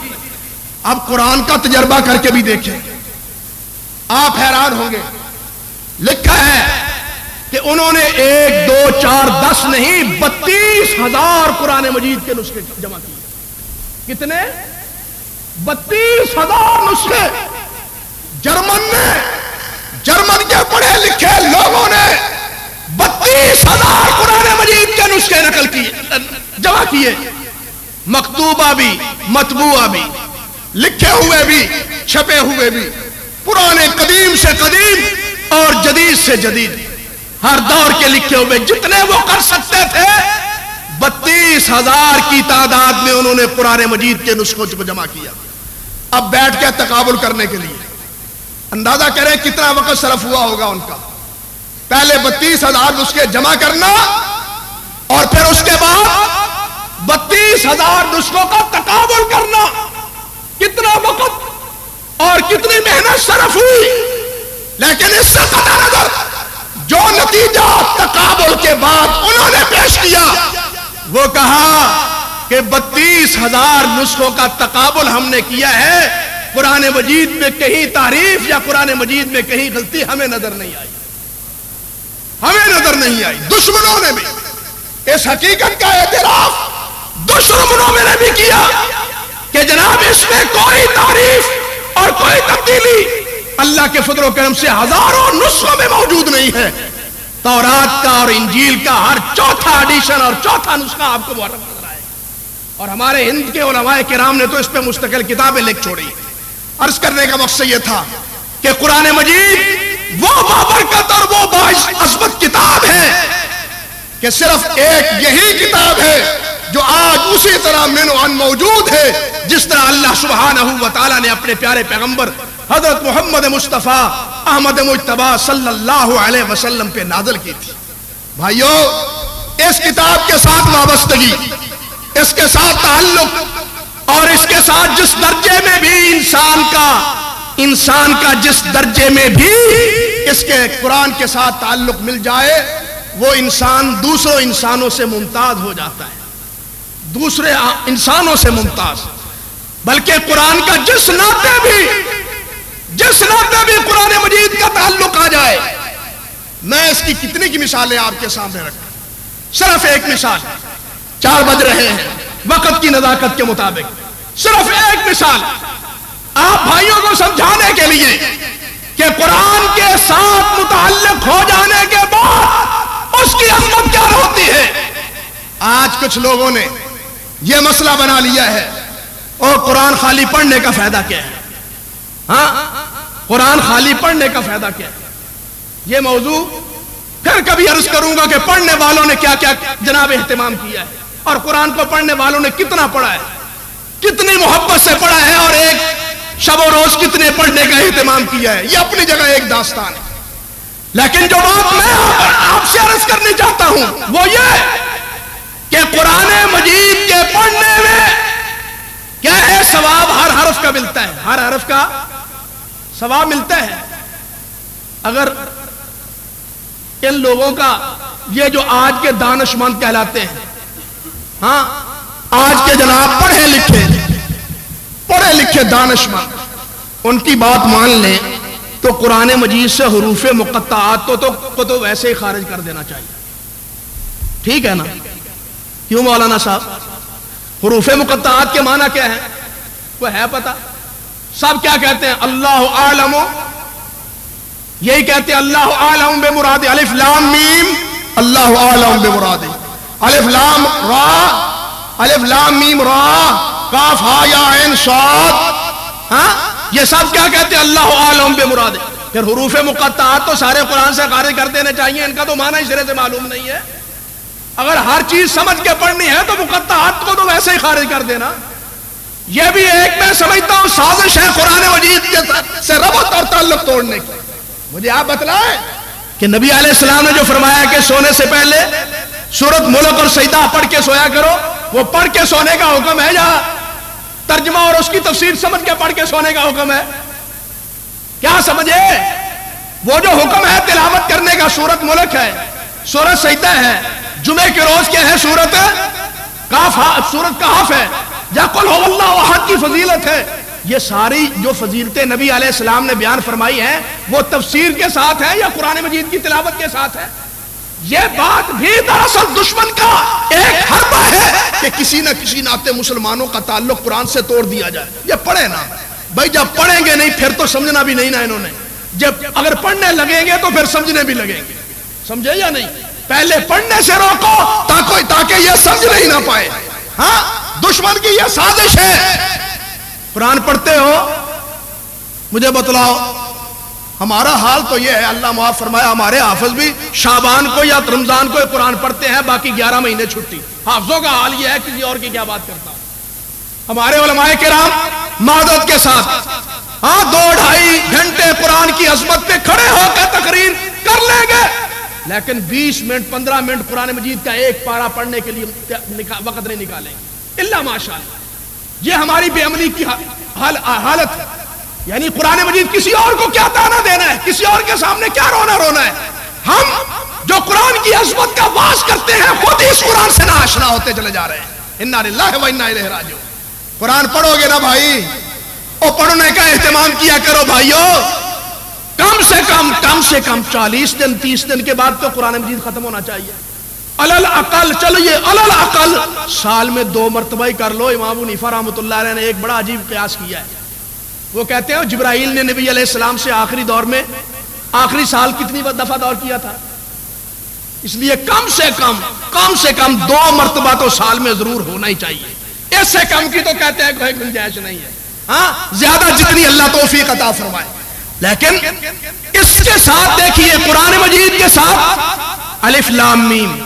اب قرآن کا تجربہ کر کے بھی دیکھیں۔ آپ حیران ہوں گے۔ لکھا ہے کہ انہوں نے ایک، دو، چار، دس نہیں، بتیس ہزار قرآن مجید کے نسخے جمع کیے۔ کتنے؟ بتیس ہزار نسخے جرمن نے، جرمن کے پڑھے لکھے لوگوں نے بتیس ہزار قرآن مجید کے نسخے نقل کیے، جمع کیے۔ مکتوبہ بھی متبوعہ بھی، لکھے ہوئے بھی، چھپے ہوئے بھی۔ پرانے قدیم سے قدیم اور جدید سے جدید۔ ہر دور کے لکھے ہوئے جتنے وہ کر سکتے تھے، بتیس ہزار کی تعداد میں انہوں نے قرآن مجید کے نسخوں کو جمع کیا۔ اب بیٹھ کے تقابل کرنے کے لیے۔ اندازہ کریں کتنا وقت صرف ہوا ہوگا ان کا۔ پہلے بتیس ہزار نسخے جمع کرنا اور پھر اس کے بعد بتیس ہزار نسخوں کا تقابل کرنا۔ کتنا وقت اور کتنی محنت صرف ہوئی۔ لیکن اس سے قطع نظر جو نتیجہ تقابل کے بعد انہوں نے پیش کیا، وہ کہا کہ بتیس ہزار نسخوں کا تقابل ہم نے کیا ہے، قرآن مجید میں کہیں تعریف یا قرآن مجید میں کہیں غلطی ہمیں نظر نہیں آئی۔ ہمیں نظر نہیں آئی، دشمنوں نے بھی۔ اس حقیقت کا اعتراف دشمنوں میں نے بھی کیا کہ جناب، اس میں کوئی تعریف اور کوئی تبدیلی اللہ کے فضل و کرم سے ہزاروں نسخوں میں موجود نہیں ہے۔ تورات کا اور انجیل کا ہر چوتھا ایڈیشن اور چوتھا نسخہ آپ کو معرف نظر آئے اور ہمارے ہند کے علماء کرام نے تو اس پہ مستقل کتابیں لکھ چھوڑی۔ عرض کرنے کا مقصد یہ تھا کہ قرآن مجید وہ بابرکت اور وہ باعث عصبت کتاب ہے کہ صرف ایک یہی کتاب ہے جو آج اسی طرح مین ان موجود ہے جس طرح اللہ سبحانہ و تعالیٰ نے اپنے پیارے پیغمبر حضرت محمد مصطفیٰ احمد مجتبہ صلی اللہ علیہ وسلم پہ نازل کی تھی۔ بھائیو، اس کتاب کے ساتھ وابستگی اس کے ساتھ تعلق اور اس کے ساتھ جس درجے میں بھی انسان کا انسان کا جس درجے میں بھی اس کے قرآن کے ساتھ تعلق مل جائے، وہ انسان دوسروں انسانوں سے ممتاز ہو جاتا ہے۔ دوسرے انسانوں سے ممتاز۔ بلکہ قرآن کا جس ناطے بھی، جس ناطے بھی قرآن مجید کا تعلق آ جائے، میں اس کی کتنی کی مثالیں آپ کے سامنے رکھا صرف ایک مثال۔ چار بج رہے ہیں۔ وقت کی نزاکت کے مطابق۔ صرف ایک مثال۔ آپ بھائیوں کو سمجھانے کے لیے کہ قرآن کے ساتھ متعلق ہو جانے کے بعد اس کی عظمت کیا ہوتی ہے۔ آج کچھ لوگوں نے یہ مسئلہ بنا لیا ہے اور قرآن خالی پڑھنے کا فائدہ کیا ہے۔ ہاں؟ قرآن خالی پڑھنے کا فائدہ کیا ہے۔ یہ موضوع پھر کبھی عرض کروں گا کہ پڑھنے والوں نے کیا کیا جناب اہتمام کیا ہے۔ اور قرآن کو پڑھنے والوں نے کتنا پڑھا ہے؟ کتنی محبت سے پڑھا ہے اور ایک شب و روز کتنے پڑھنے کا اہتمام کیا ہے؟ یہ اپنی جگہ ایک داستان ہے۔ لیکن جو بات میں آپ سے عرض کرنی چاہتا ہوں، وہ یہ کہ قرآن مجید کے پڑھنے میں کیا ہے ثواب؟ ہر حرف کا ملتا ہے۔ ہر حرف کا ثواب ملتا ہے۔ اگر ان لوگوں کا یہ جو آج کے دانش مند کہلاتے ہیں ہاں آج کے جناب پڑھے لکھے پڑھے لکھے دانش مند ان کی بات مان لیں تو قرآن مجید سے حروف مقطعات تو تو, کو تو ویسے ہی خارج کر دینا چاہیے۔ ٹھیک ہے نا؟ کیوں مولانا صاحب؟ حروف مقطعات کے معنی کیا ہے وہ ہے پتا سب کیا کہتے ہیں؟ اللہ عالم یہی کہتے ہیں اللہ عالم بے مراد الف لام میم۔ اللہ عالم بے مراد۔ الف لام را، الف لام میم را کاف ہا یا عین صاد ہاں؟ یہ سب کیا کہتے ہیں؟ اللہ عالم بے مراد پھر حروف مقطعات تو سارے قرآن سے خارج کر دینے چاہیے، ان کا تو معنی اس طرح سے معلوم نہیں ہے۔ اگر ہر چیز سمجھ کے پڑھنی ہے تو مقطعات کو تو ویسے ہی خارج کر دینا۔ یہ بھی ایک میں سمجھتا ہوں، سازش ہے قرآن مجید سے ربط اور تعلق توڑنے کی۔ مجھے آپ بتلائیں کہ نبی علیہ السلام نے جو فرمایا کہ سونے سے پہلے سورت ملک اور سیدہ پڑھ کے سویا کرو۔ وہ پڑھ کے سونے کا حکم ہے یا ترجمہ اور اس کی تفسیر سمجھ کے پڑھ کے سونے کا حکم ہے۔ کیا سمجھے؟ وہ جو حکم ہے تلاوت کرنے کا سورت ملک ہے، سورت سیدہ ہے۔ جمعے کے روز کیا ہے سورت سورت کاف ہے۔ یا کل ہو اللہ احد کی فضیلت ہے۔ یہ ساری جو فضیلتیں نبی علیہ السلام نے بیان فرمائی ہیں، وہ تفسیر کے ساتھ ہے یا قرآن مجید کی تلاوت کے ساتھ ہے یہ بات بھی دراصل دشمن کا ایک حربہ ہے کہ کسی نہ کسی ناطے مسلمانوں کا تعلق قرآن سے توڑ دیا جائے۔ یہ پڑھے نا۔ بھائی جب پڑھیں گے نہیں، پھر تو سمجھنا بھی نہیں نا انہوں نے۔ جب اگر پڑھنے لگیں گے تو پھر سمجھنے بھی لگیں گے۔ سمجھے یا نہیں؟ پہلے پڑھنے سے روکو تاکہ تاکہ یہ سمجھ نہیں نہ پائے۔ ہاں؟ دشمن کی یہ سازش ہے۔ قرآن پڑھتے ہو، مجھے بتلاؤ۔ ہمارا حال تو یہ ہے، اللہ معاف فرمایا ہمارے حافظ بھی شابان کو یا رمضان کو قرآن پڑھتے ہیں، باقی گیارہ مہینے چھٹی۔ حافظوں کا حال یہ ہے، کسی اور کی کیا بات کرتا ہوں؟ ہمارے علماء کرام معدت کے ساتھ ہاں دو ڈھائی گھنٹے قرآن کی عظمت پہ کھڑے ہو کے تقریر کر لیں گے۔ لیکن بیس منٹ، پندرہ منٹ قرآن مجید کا ایک پارا پڑھنے کے لیے وقت نہیں نکالیں۔ گے اللہ ماشاء اللہ یہ ہماری بے عملی کی حالت ہے۔ یعنی قرآن مجید کسی اور کو کیا تانا دینا ہے؟ کسی اور کے سامنے کیا رونا رونا ہے؟ ہم جو قرآن کی عظمت کا واس کرتے ہیں، خود اس قرآن سے ناشنا ہوتے چلے جا رہے ہیں۔ انا للہ و انا الیہ راجعون۔ قرآن پڑھو گے نا بھائی؟ او پڑھنے کا اہتمام کیا کرو بھائیو۔ کم سے کم کم سے کم چالیس دن، تیس دن کے بعد تو قرآن مجید ختم ہونا چاہیے۔ الل عقل چلو یہ الل عقل سال میں دو مرتبہ ہی کر لو۔ امام نیفا رحمۃ اللہ علیہ نے ایک بڑا عجیب قیاس کیا ہے۔ وہ کہتے ہیں جبرائیل نے نبی علیہ السلام سے آخری دور میں آخری سال کتنی دفعہ دور کیا تھا؟ اس لیے کم سے کم کم سے کم دو مرتبہ تو سال میں ضرور ہونا ہی چاہیے۔ اس سے کم کی تو کہتے ہیں کوئی گنجائش نہیں ہے۔ ہاں زیادہ جتنی اللہ توفیق عطا فرمائے۔ لیکن اس کے ساتھ دیکھیے، قرآن مجید کے ساتھ الف لام میم۔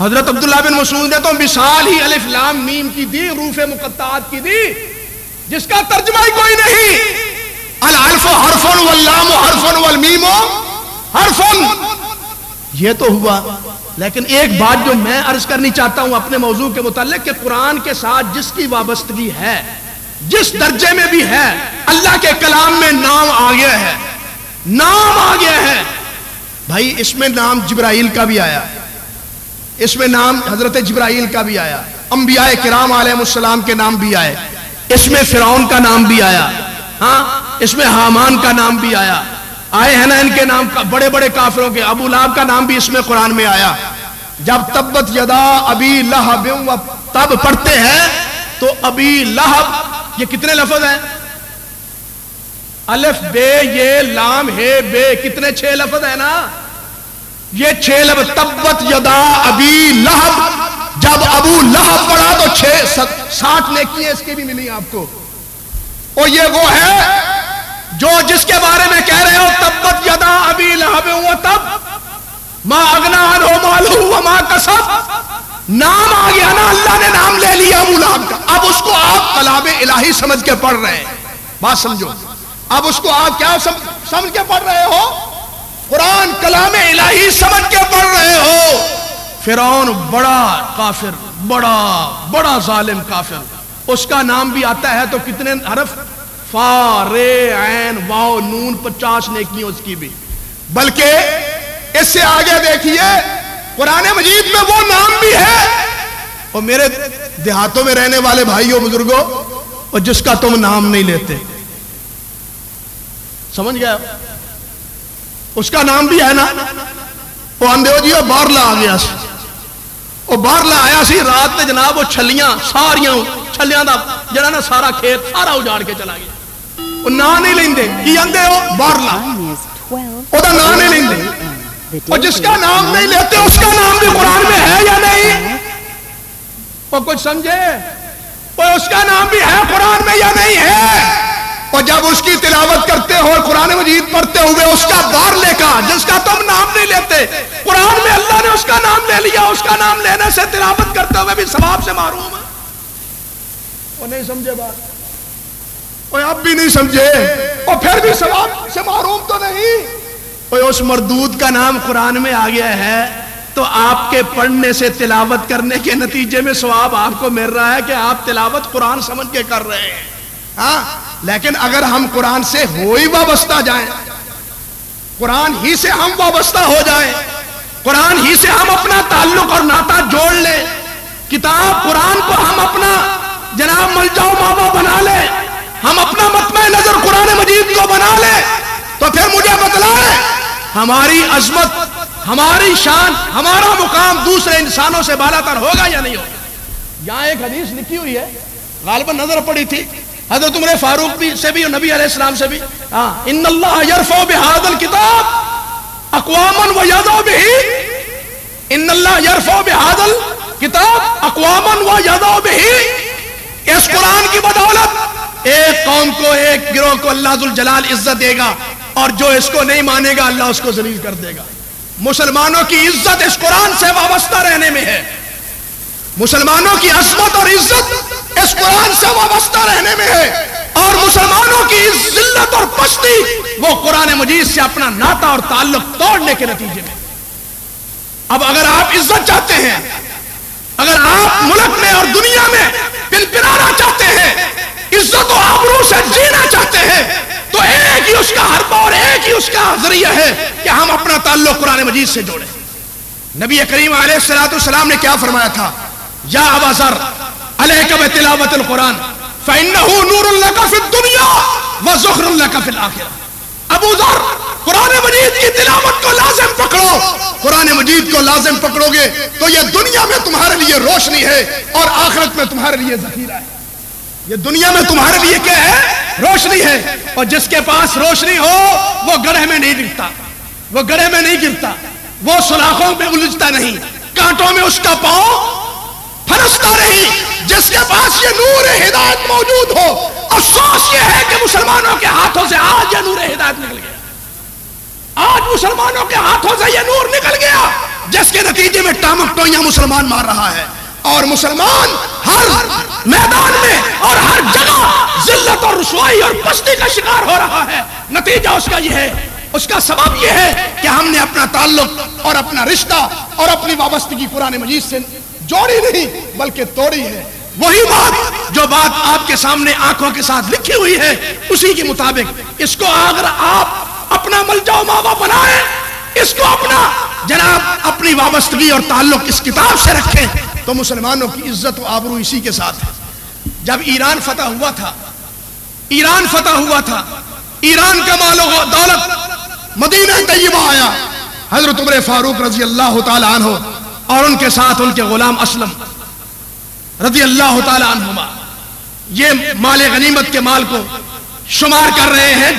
حضرت عبداللہ بن مسعود نے تو مثال ہی الف لام میم کی دی روف مقطعات کی دی۔ جس کا ترجمہ ہی کوئی نہیں۔ الف حرفن واللام حرفن والمیم حرفن یہ تو ہوا۔ لیکن ایک بات جو میں عرض کرنی چاہتا ہوں اپنے موضوع کے متعلق کہ قرآن کے ساتھ جس کی وابستگی ہے، جس درجے میں بھی ہے، اللہ کے کلام میں نام آ گیا ہے۔ نام آ گیا ہے۔ بھائی، اس میں نام جبرائیل کا بھی آیا۔ اس میں نام حضرت جبرائیل کا بھی آیا۔ انبیاء کرام علیہ السلام کے نام بھی آئے۔ اس میں فرعون کا نام بھی آیا۔ ہاں اس میں حامان کا نام بھی آیا۔ آئے ہیں نا ان کے نام کا، بڑے بڑے کافروں کے۔ ابو لاب کا نام بھی اس میں قرآن میں آیا۔ جب تبت یدا ابی لہب تب پڑھتے ہیں، تو ابی لہب، یہ کتنے لفظ ہیں؟ الف، بے، یہ، لام، ہے، بے، کتنے چھ لفظ ہے نا؟ یہ چھ لفظ، تبت یدا ابی لہب جب ابو لہب پڑا تو چھ ساٹھ نیکی اس کی بھی ملی آپ کو۔ اور یہ وہ ہے جو جس کے بارے میں کہہ رہے ہو، تبت یدا ابی لہب وہ تب ماں اگنا ہو مالو ماں کسب۔ نام آ گیا نا، اللہ نے نام لے لیا ابو کا۔ اب اس کو آپ کلاب الہی سمجھ کے پڑھ رہے ہیں۔ بات سمجھو۔ اب اس کو آپ کیا سمجھ کے پڑھ رہے ہو؟ قرآن کلام الہی سمجھ کے پڑھ رہے ہو۔ فرعون بڑا کافر، بڑا بڑا ظالم کافر۔ اس کا نام بھی آتا ہے تو کتنے حرف؟ فا، رے، عین واؤ نون پچاس نیکی اس کی بھی۔ بلکہ اس سے آگے دیکھیے، قرآن مجید میں وہ نام بھی ہے۔ اور میرے دیہاتوں میں رہنے والے بھائیوں، بزرگوں، اور جس کا تم نام نہیں لیتے۔ سمجھ گیا اس کا نام بھی ہے نا؟ وہ اندھو جی وہ بارلا آ گیا۔ وہ بارلا آیا سی، رات میں جناب وہ چھلیاں ساریاں، چھلیاں دا جڑا نا سارا کھیت سارا اجاڑ کے چلا گیا۔ وہ نا نہیں لیندے، کی اندھے ہو بارلا وہ دا نا نہیں لیندے۔ اور جس کا نام نہیں لیتے، اس کا نام بھی قرآن میں ہے یا نہیں؟ وہ کچھ سمجھے؟ وہ اس کا نام بھی ہے قرآن میں یا نہیں ہے؟ اور جب اس کی تلاوت کرتے ہو اور قرآن مجید پڑھتے ہوئے اس کا بار لے کا جس کا تم نام نہیں لیتے، قرآن میں اللہ نے اس کا نام لے لیا، اس کا نام لینے سے تلاوت کرتے ہوئے بھی ثواب سے معروم ہے وہ نہیں سمجھے بات۔ وہ اب بھی نہیں سمجھے، اور پھر بھی ثواب سے معروم تو نہیں۔ اس مردود کا نام قرآن میں آ گیا ہے تو آپ کے پڑھنے سے تلاوت کرنے کے نتیجے میں ثواب آپ کو مل رہا ہے کہ آپ تلاوت قرآن سمجھ کے کر رہے ہیں۔ ہاں؟ لیکن اگر ہم قرآن سے ہو ہی وابستہ جائیں، قرآن ہی سے ہم وابستہ ہو جائیں، قرآن ہی سے ہم اپنا تعلق اور ناتا جوڑ لیں، کتاب قرآن کو ہم اپنا جناب مل جاؤ بابا بنا لیں، ہم اپنا مطمع نظر قرآن مجید کو بنا لیں، تو پھر مجھے بتلائے ہماری عظمت، ہماری شان، ہمارا مقام دوسرے انسانوں سے بالا تر ہوگا یا نہیں ہوگا؟ یہاں ایک حدیث لکھی ہوئی ہے، غالباً نظر پڑی تھی حضرت عمر فاروق بھی سے بھی اور نبی علیہ السلام سے بھی۔ ہاں ان اللہ یرفع بهذا الكتاب اقواما ويذو به۔ ان اللہ یرفع بهذا الكتاب اقواما ويذو به۔ اس قرآن کی بدولت ایک قوم کو، ایک گروہ کو اللہ ذو الجلال عزت دے گا اور جو اس کو نہیں مانے گا، اللہ اس کو ذلیل کر دے گا۔ مسلمانوں کی عزت اس قرآن سے وابستہ رہنے میں ہے۔ مسلمانوں کی عظمت اور عزت اس قرآن سے وابستہ رہنے میں ہے اور مسلمانوں کی ذلت اور پشتی وہ قرآن مجید سے اپنا ناتا اور تعلق توڑنے کے نتیجے میں۔ اب اگر آپ عزت چاہتے ہیں، اگر آپ ملک میں اور دنیا میں پن پنانا چاہتے ہیں، عزت و آبرو سے جینا چاہتے ہیں، تو ایک ہی اس کا حربہ اور ایک ہی اس کا ذریعہ ہے کہ ہم اپنا تعلق قرآن مجید سے جوڑیں۔ نبی کریم علیہ السلام نے کیا فرمایا تھا؟ یا ابا ذر علیک بتلاوت القرآن۔ فإنه نور لك في الدنيا وزخر لك في الآخرة۔ ابو ذر، قرآن مجید کی تلاوت کو لازم پکڑو۔ قرآن مجید کو لازم پکڑو گے تو یہ دنیا میں تمہارے لیے روشنی ہے اور آخرت میں تمہارے لیے ذخیرہ ہے۔ یہ دنیا میں تمہارے لیے کیا ہے؟ روشنی ہے۔ اور جس کے پاس روشنی ہو، وہ گڑھے میں نہیں گرتا۔ وہ گڑھے میں نہیں گرتا۔ وہ سلاخوں میں الجھتا نہیں۔ کانٹوں میں اس کا پاؤں پھنستا نہیں جس کے پاس یہ نور ہدایت موجود ہو۔ افسوس یہ ہے کہ مسلمانوں کے ہاتھوں سے آج یہ نور ہدایت نکل گیا۔ آج مسلمانوں کے ہاتھوں سے یہ نور نکل گیا، جس کے نتیجے میں ٹامک ٹوئیاں مسلمان مار رہا ہے۔ اور مسلمان ہر میدان میں اور ہر جگہ ذلت اور رسوائی اور پستی کا شکار ہو رہا ہے۔ نتیجہ اس کا یہ ہے، اس کا سبب یہ ہے کہ ہم نے اپنا تعلق اور اپنا رشتہ اور اپنی وابستگی قرآن مجید سے جوڑی نہیں، بلکہ توڑی ہے۔ وہی بات جو بات آپ کے سامنے آنکھوں کے ساتھ لکھی ہوئی ہے، اسی کے مطابق اس کو اگر آپ اپنا مل جاؤ ماوا بنائیں، اس کو اپنا جناب اپنی وابستگی اور تعلق اس کتاب سے رکھیں، تو مسلمانوں کی عزت و آبرو اسی کے ساتھ ہے۔ جب ایران فتح ہوا تھا، ایران فتح ہوا تھا، ایران کا مال و دولت مدینہ طیبہ آیا۔ حضرت عمر فاروق رضی اللہ تعالی عنہ اور ان کے ساتھ ان کے غلام اسلم رضی اللہ تعالی عنہما، یہ مال غنیمت کے مال کو شمار کر رہے ہیں